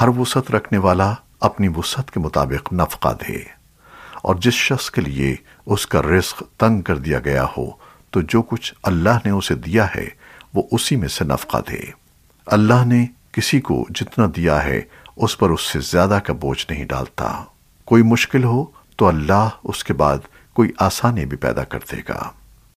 ہر وسعت رکھنے والا اپنی وسعت کے مطابق نفقہ دے۔ اور جس شخص کے لیے اس کا رزق تنگ کر دیا گیا ہو، تو جو کچھ اللہ نے اسے دیا ہے، وہ اسی میں سے نفقہ دے۔ اللہ نے کسی کو جتنا دیا ہے، اس پر اس سے زیادہ کا بوجھ نہیں ڈالتا۔ کوئی مشکل ہو، تو اللہ اس کے بعد کوئی آسانی بھی پیدا کر دے گا۔